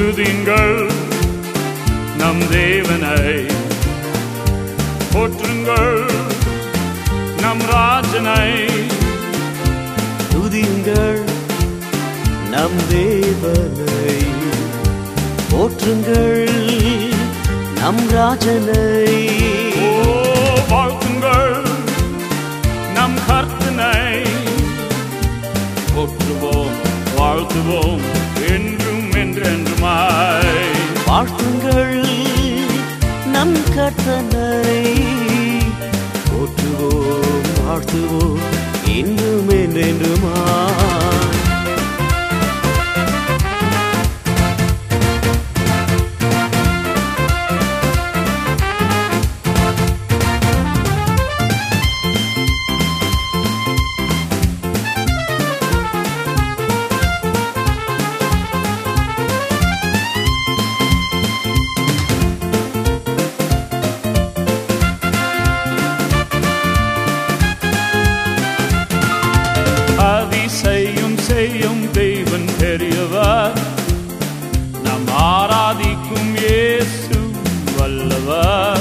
துதிங்கள் நம் தேவனை போற்றுங்கள். நம் ராஜனை துதிங்கள் நம் தேவனை போற்றுங்கள். நம் ராஜனை வாழ்த்துங்கள் நம் கர்த்தனை போற்றுவோம் வாழ்த்துவோம் இன்னும் என்றென்றுமா lover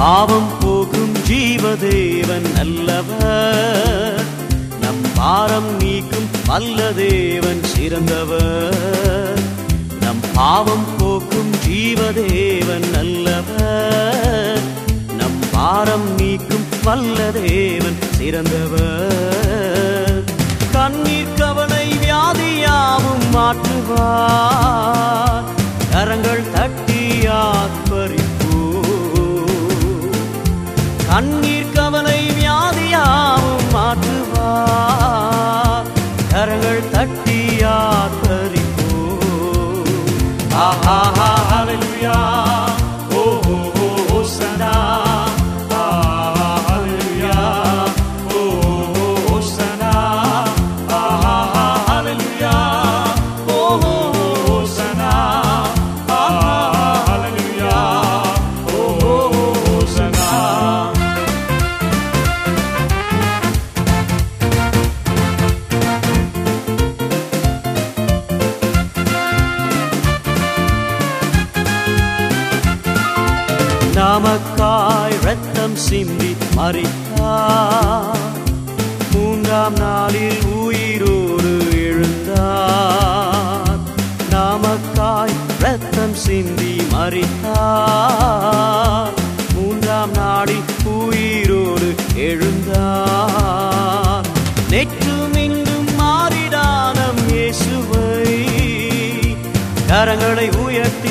பாவம் போக்கும் ஜீவதேவன் நல்லவர் நம் பாரம் நீக்கும் வல்ல தேவன் சிறந்தவர். நம் பாவம் போக்கும் ஜீவதேவன் நல்லவர். நம் பாரம் நீக்கும் வல்ல தேவன் சிறந்தவர். கண்ணீர் கவலை வியாதியாவும் மாற்றுவார். கரங்கள் தட்டியாக நமக்காய் ரத்தம் சிந்தி மறித்தார். மூன்றாம் நாளில் உயிரோடு எழுந்தார். நமக்காய் ரத்தம் சிந்தி மறித்தார். மூன்றாம் நாளில் உயிரோடு எழுந்தார். நெற்றும் இன்றும் மாறிடானம் இயேசுவை. கரங்களை உயர்த்தி